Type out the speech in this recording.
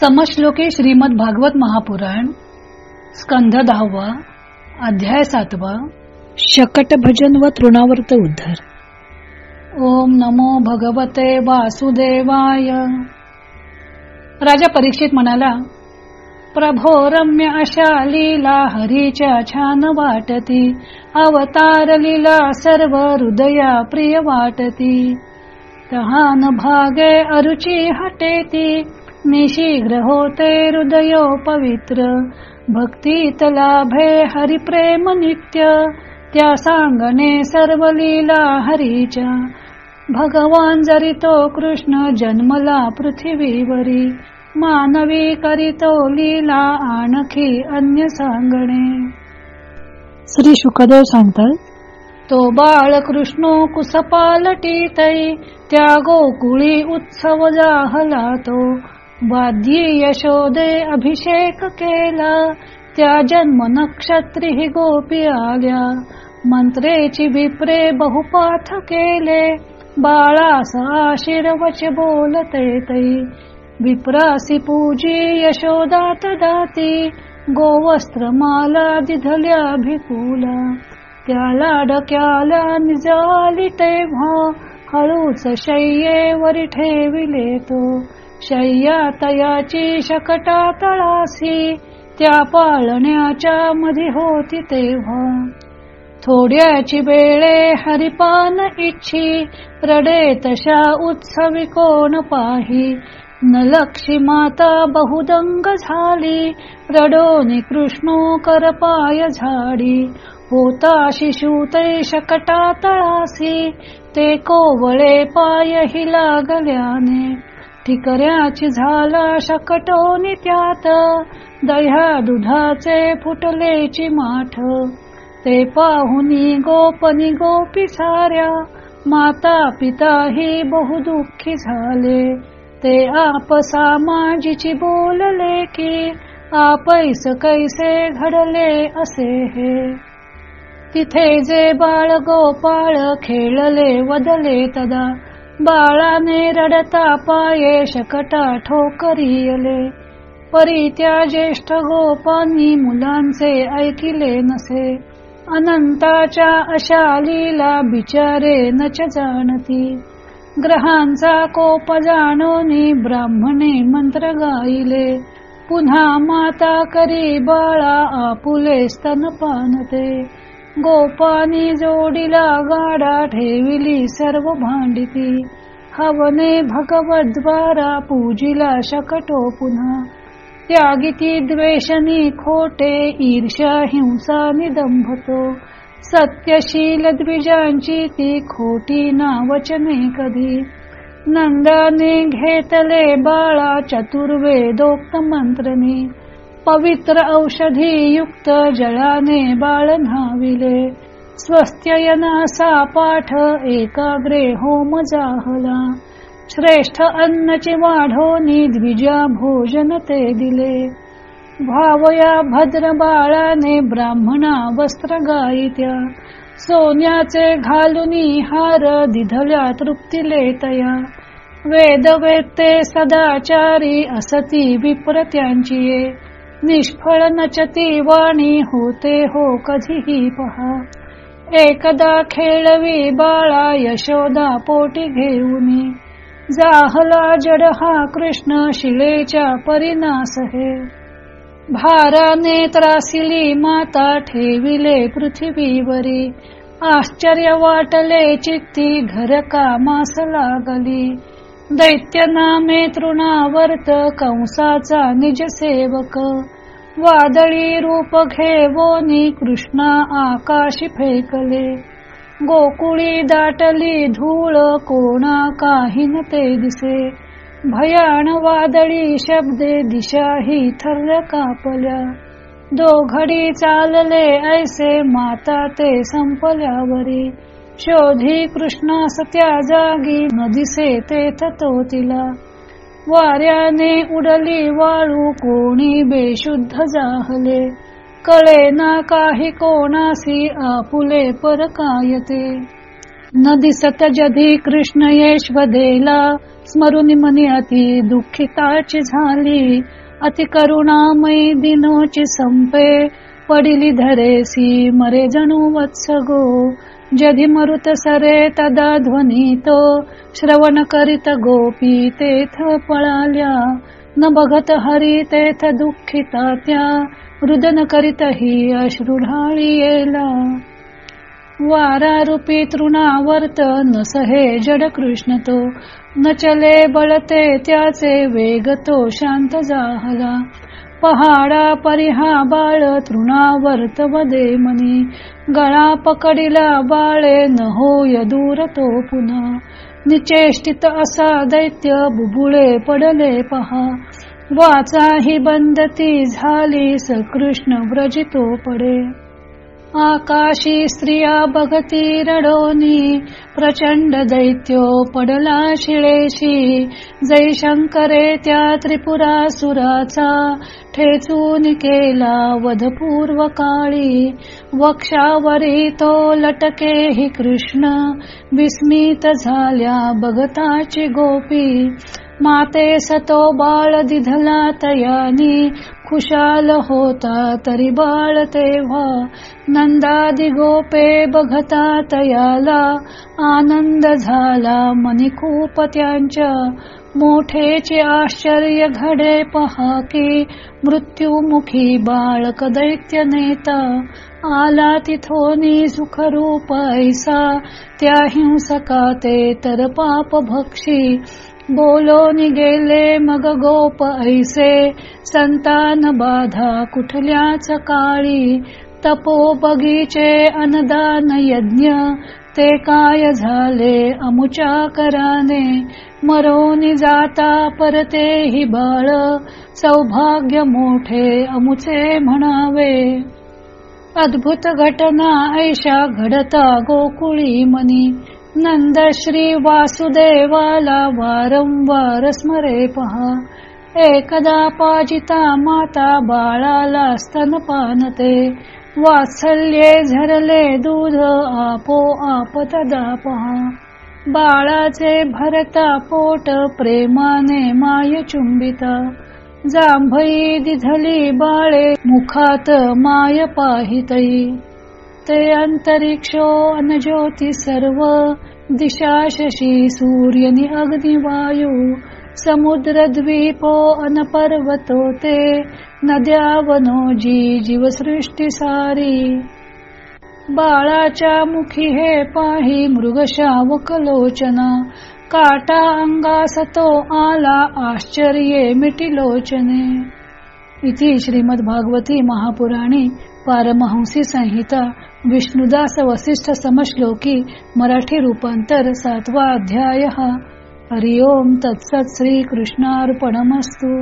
समश्लोकी श्रीमद भागवत महापुराण स्कंध दहावा अध्याय सातवा शकट भजन व तृणावर्त उद्धार. ओम नमो भगवते वासुदेवाय. राजा परीक्षित म्हणाला प्रभो रम्य अशा लीला हरीच्या छान वाटती अवतार लीला सर्व हृदया प्रिय वाटती. तहान भागे अरुची हटेती निशीघ्र होते हृदयो पवित्र. भक्तीत लाभे हरिप्रेम नित्य. त्या सांगणे सर्व लीला हरीच्या. भगवान जरी तो कृष्ण जन्मला पृथ्वीवरी. मानवी करीतो लीला आणखी अन्य सांगणे. श्री शुकदेव सांगतात तो बाळ कृष्णो कुसपालटीतै त्या गोकुळी उत्सव जाहला तो वाद्यी यशोदे अभिषेक केला. त्या जन्म नक्षत्री गोपी आल्या. मंत्रेची विप्रे बहुपाठ केले. बाळास आशीर्वच बोलते तै विप्रासी पूजी यशोदात दाती. गोवस्त्र माला दिधल्या भिकुला त्याला डक्याला निजाली तेव्हा. हळूच शय्येवर ठेविले तो. शय्या तयाची शकटा तळासी त्या पाळण्याच्या मध्ये होती तेव्हा. थोड्याची वेळे हरिपान इच्छी रडे तशा उत्सवी कोण पाही. न लक्षी माता बहुदंग झाली रडोनी कृष्णो करपाय झाडी. होता शिशू ते शकटा तळासी ते कोवळे पाय हि लागल्याने. ठिकऱ्याची झाला शकटोनी त्यात. दह्या दुधाचे फुटलेची माठ. ते पाहुनी गोपनी गोपी साऱ्या. माता पिता ही बहुदुःखी झाले. ते आपसा माझीची बोलले की आपैस कैसे घडले असे हे? तिथे जे बाळ गोपाळ खेळले वदले तदा बाळाने रडता पाये शकटा ठोकरियले. परी त्या ज्येष्ठ गोपांनी मुलांचे ऐकिले नसे. अनंताच्या अशा लीला बिचारे नच जाणती. ग्रहांचा कोप जाणोनी ब्राह्मणे मंत्र गाईले पुन्हा माता करी बाळा आपुले स्तन पानते गोपानी जोडीला गाडा ठेविली सर्व भांडिती. हवने भगवद्वारा पूजिला शकटो पुन्हा. त्यागिती द्वेषणी खोटे ईर्षा हिंसा निदंभतो. सत्यशील द्विजांची ती खोटी ना वचने कधी. नंदाने घेतले बाळा चतुर्वेदोक्त मंत्रनी. पवित्र औषधी युक्त जळाने बाळ न्हाविले स्वस्त्ययनासा पाठ एकाग्रे होम जाहला. श्रेष्ठ अन्नची वाढोनी द्विजा भोजन ते दिले. भावया भद्र बाळाने ब्राह्मणा वस्त्र गायित्या. सोन्याचे घालुनी हार दिधल्या तृप्तिले तया वेद वेत्ते सदाचारी असती विप्र त्यांची निष्फळ नचती वाणी होते हो कधीही पहा. एकदा खेळवी बाळा यशोदा पोटी घेऊनी जाहला जड हा कृष्ण शिलेच्या परिणास हे. भाराने त्रासिली माता ठेविले पृथ्वीवरी. आश्चर्य वाटले चित्ती घर कामास लागली. दैत्य नामे तृणावर्त कंसाचा निज सेवक. वादळी रूप घेवोनी कृष्णा आकाशी फेकले. गोकुळी दाटली धूळ कोणा काही न ते दिसे. भयान वादळी शब्दे दिशाही थर्र कापल्या. दोघडी चालले ऐसे माता ते संपल्यावरी. शोधी कृष्णास त्या जागी न दिसे तेथ तो तिला. वाऱ्याने उडली वाळू कोणी बेशुद्ध जाहले. कळे ना काही कोणासी आपुले परकायते. न दिसत जधी कृष्ण यशवदेला स्मरुनी मनी अति दुःखिताची झाली. अति करुणामयी दिनोची संपे पडिली धरेसी मरे जणू वत्स गो जधी मरुत सरे तदा ध्वनितो श्रवण करीत गोपी तेथ पळाल्या. न बघत हरी तेथ दुःखिता त्या. रुदन करीत ही अश्रुढाळी येला. वारा रूपी तृणावर्त न सहे जड कृष्ण तो. न चले बळते त्याचे वेग तो शांत जाहला. पहाडा परिहा बाळ तृणावर्त वदे मनी. गळा पकडिला बाळे न होय दूर तो पुन्हा निचेष्टित असा दैत्य बुबुळे पडले पहा. वाचा ही बंदती झाली सकृष्ण व्रजितो पडे. आकाशी स्त्रिया बघती रडोनी प्रचंड दैत्यो पडला शिळेशी. जयशंकरे त्या त्या त्रिपुरासुराचा ठेचून केला वधपूर्व काळी वक्षावरी तो लटके हि कृष्ण विस्मित झाल्या बघताची गोपी. माते सतो बाळ दिधला तयानी खुशाल होता तरी बाळ तेव्हा. नंदादि गोपे बघता तयाला आनंद झाला मनी खूप त्यांच्या. मोठेचे आश्चर्य घडे पहा की मृत्युमुखी बाळक दैत्य नेता. आला तिथोनी सुखरूप ऐसा त्या हिंसका ते तर पाप भक्षी. बोलोन गेले मग गोप ऐसे. संतान बाधा कुठल्याच काळी. तपो बगीचे अनदान यज्ञ. ते काय झाले अमुच्या कराने मरोनी जाता परते हि बाळ. सौभाग्य मोठे अमुचे म्हणावे. अद्भुत घटना ऐशा घडता गोकुळी मनी. नंद श्री वासुदेवाला वारंवार स्मरे पहा. एकदा पाजिता माता बाळाला स्तनपानते वात्सल्ये झरले दूध आपो आप तदा पहा. बाळाचे भरता पोट प्रेमाने माय चुंबिता. जांभई दिधली बाळे मुखात माय पाहितई. ते अंतरिक्षो अनज्योती सर्व दिशा शशी सूर्यनी अग्निवायू समुद्र द्वीपो अन पर्वतो ते नद्या वनोजी जीवसृष्टी सारी बाळाच्या मुखी हे पाही मृगशावक लोचना काटा अंगासतो आला आश्चर्ये मिटिलोचने। इति श्रीमद्भागवती महापुराणी पारमहंसी संहिता विष्णुदास वसिष्ठ समश्लोकी मराठी रूपांतर सातवा अध्याय। हरिओम तत्सत श्री कृष्णार्पणमस्तू